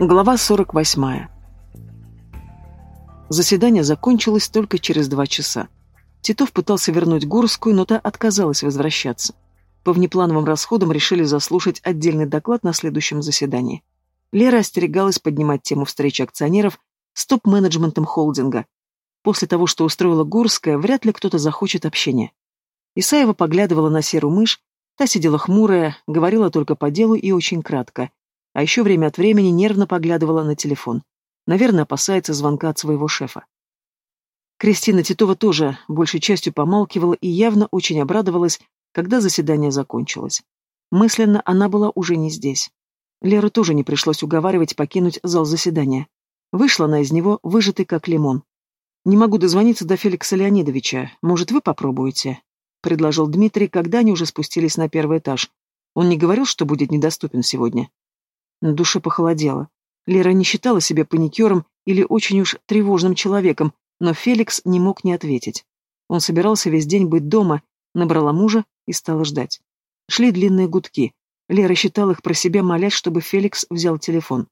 Глава 48. Заседание закончилось только через два часа. Титов пытался вернуть Горскую, но та отказалась возвращаться. По внеплановым расходам решили заслушать отдельный доклад на следующем заседании. Лера остерегалась поднимать тему встречи акционеров с топ-менеджментом холдинга. После того, что устроила Горская, вряд ли кто-то захочет общения. Исаева поглядывала на серую мышь, та сидела хмурая, говорила только по делу и очень кратко а еще время от времени нервно поглядывала на телефон. Наверное, опасается звонка от своего шефа. Кристина Титова тоже большей частью помалкивала и явно очень обрадовалась, когда заседание закончилось. Мысленно она была уже не здесь. Леру тоже не пришлось уговаривать покинуть зал заседания. Вышла она из него, выжатый как лимон. «Не могу дозвониться до Феликса Леонидовича. Может, вы попробуете?» — предложил Дмитрий, когда они уже спустились на первый этаж. Он не говорил, что будет недоступен сегодня. На душе похолодело. Лера не считала себя паникером или очень уж тревожным человеком, но Феликс не мог не ответить. Он собирался весь день быть дома, набрала мужа и стала ждать. Шли длинные гудки. Лера считала их про себя, молясь, чтобы Феликс взял телефон.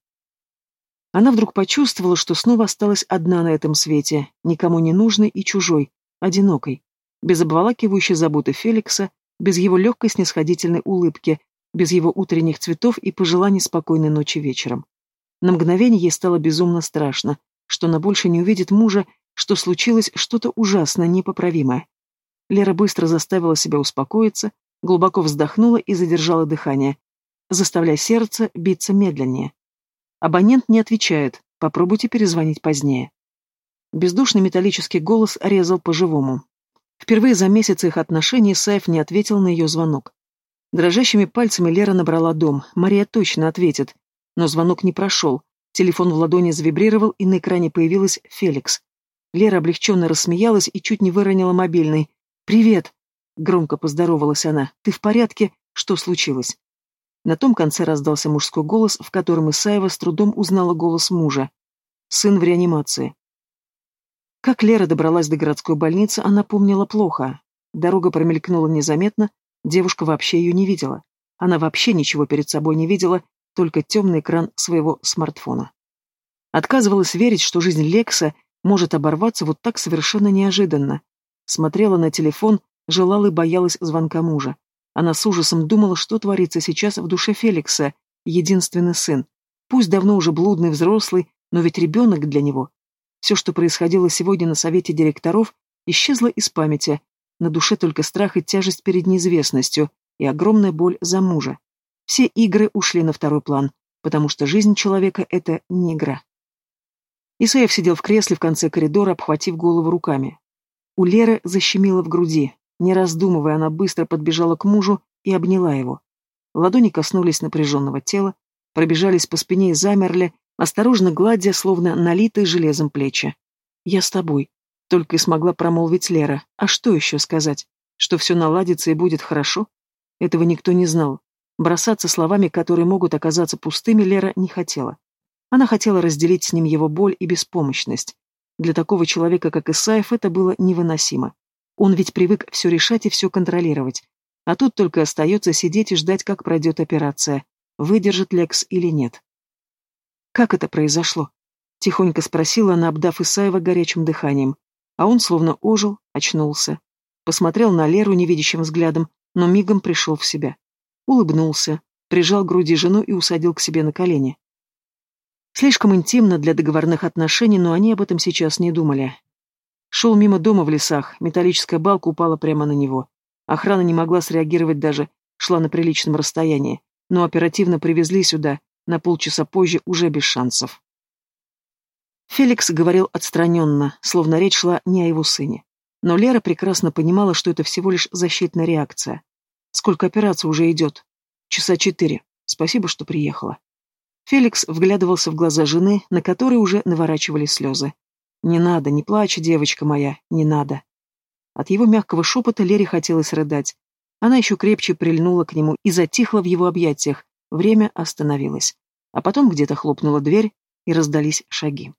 Она вдруг почувствовала, что снова осталась одна на этом свете, никому не нужной и чужой, одинокой, без обволакивающей заботы Феликса, без его легкой снисходительной улыбки, без его утренних цветов и пожеланий спокойной ночи вечером. На мгновение ей стало безумно страшно, что она больше не увидит мужа, что случилось что-то ужасное, непоправимое. Лера быстро заставила себя успокоиться, глубоко вздохнула и задержала дыхание, заставляя сердце биться медленнее. Абонент не отвечает, попробуйте перезвонить позднее. Бездушный металлический голос резал по-живому. Впервые за месяц их отношений Саев не ответил на ее звонок. Дрожащими пальцами Лера набрала дом. Мария точно ответит. Но звонок не прошел. Телефон в ладони завибрировал, и на экране появилась Феликс. Лера облегченно рассмеялась и чуть не выронила мобильный. «Привет!» — громко поздоровалась она. «Ты в порядке? Что случилось?» На том конце раздался мужской голос, в котором Исаева с трудом узнала голос мужа. «Сын в реанимации». Как Лера добралась до городской больницы, она помнила плохо. Дорога промелькнула незаметно, Девушка вообще ее не видела. Она вообще ничего перед собой не видела, только темный экран своего смартфона. Отказывалась верить, что жизнь Лекса может оборваться вот так совершенно неожиданно. Смотрела на телефон, желала и боялась звонка мужа. Она с ужасом думала, что творится сейчас в душе Феликса, единственный сын. Пусть давно уже блудный взрослый, но ведь ребенок для него. Все, что происходило сегодня на совете директоров, исчезло из памяти, на душе только страх и тяжесть перед неизвестностью, и огромная боль за мужа. Все игры ушли на второй план, потому что жизнь человека — это не игра. Исаев сидел в кресле в конце коридора, обхватив голову руками. У Леры защемило в груди. Не раздумывая, она быстро подбежала к мужу и обняла его. Ладони коснулись напряженного тела, пробежались по спине и замерли, осторожно гладя, словно налитые железом плечи. «Я с тобой», только и смогла промолвить Лера. А что еще сказать? Что все наладится и будет хорошо? Этого никто не знал. Бросаться словами, которые могут оказаться пустыми, Лера не хотела. Она хотела разделить с ним его боль и беспомощность. Для такого человека, как Исаев, это было невыносимо. Он ведь привык все решать и все контролировать. А тут только остается сидеть и ждать, как пройдет операция, выдержит Лекс или нет. «Как это произошло?» — тихонько спросила она, обдав Исаева горячим дыханием. А он словно ожил, очнулся. Посмотрел на Леру невидящим взглядом, но мигом пришел в себя. Улыбнулся, прижал к груди жену и усадил к себе на колени. Слишком интимно для договорных отношений, но они об этом сейчас не думали. Шел мимо дома в лесах, металлическая балка упала прямо на него. Охрана не могла среагировать даже, шла на приличном расстоянии, но оперативно привезли сюда, на полчаса позже уже без шансов. Феликс говорил отстраненно, словно речь шла не о его сыне. Но Лера прекрасно понимала, что это всего лишь защитная реакция. Сколько операций уже идет? Часа четыре. Спасибо, что приехала. Феликс вглядывался в глаза жены, на которые уже наворачивали слезы. «Не надо, не плачь, девочка моя, не надо». От его мягкого шепота Лере хотелось рыдать. Она еще крепче прильнула к нему и затихла в его объятиях. Время остановилось. А потом где-то хлопнула дверь, и раздались шаги.